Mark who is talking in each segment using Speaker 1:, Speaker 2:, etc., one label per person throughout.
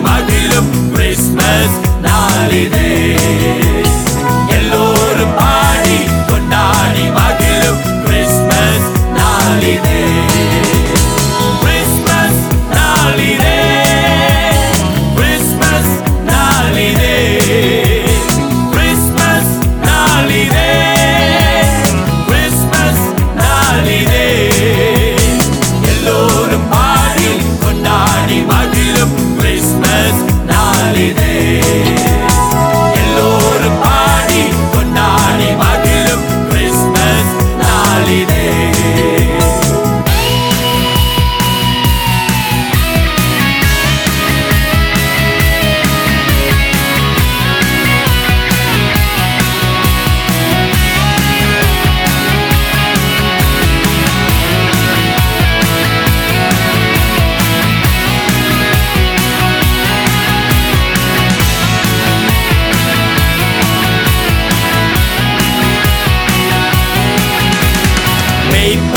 Speaker 1: Babylon.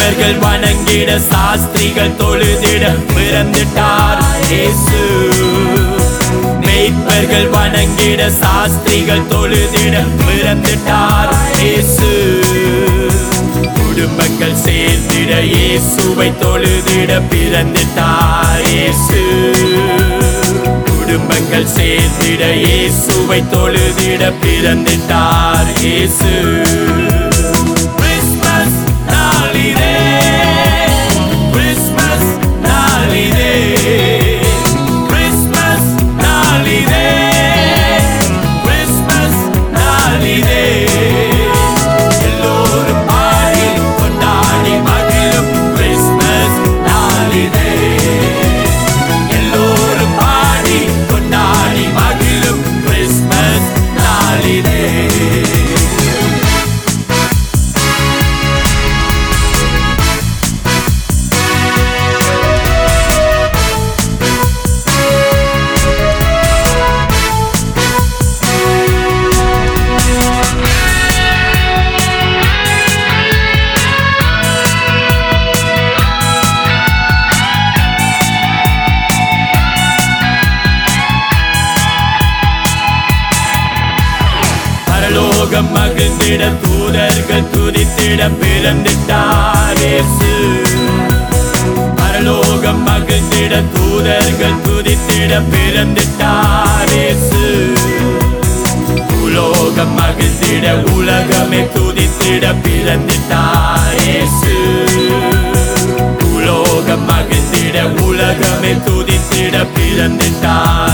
Speaker 1: மெய்ப்பர்கள் வணங்கிட சாஸ்திரிகள் தொழுதிட பிறந்துட்டார் இயேசு. மெய்ப்பர்கள் வணங்கிட சாஸ்திரிகள் தொழுதிட பிறந்துட்டார் இயேசு. குடும்பங்கள் சேர்ந்திட இயேசுவை தொழுதிட பிறந்துட்டார் இயேசு. குடும்பங்கள் சேர்ந்திட இயேசுவை தொழுதிட பிறந்துட்டார் இயேசு. மகிழ்ந்திட தூதர்கள் துதித்திட பிறந்திட்டார் பரலோகம் மகிழ்ந்திட தூதர்கள் துதித்திட பிறந்திட்டார் உலோகம் மகிழ்ந்திட உலகமே துதித்திட பிறந்திட்டார் உலோகம் மகிழ்ந்திட உலகமே துதித்திட பிறந்திட்டார்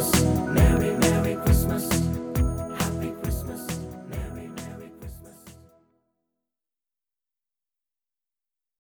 Speaker 2: promise.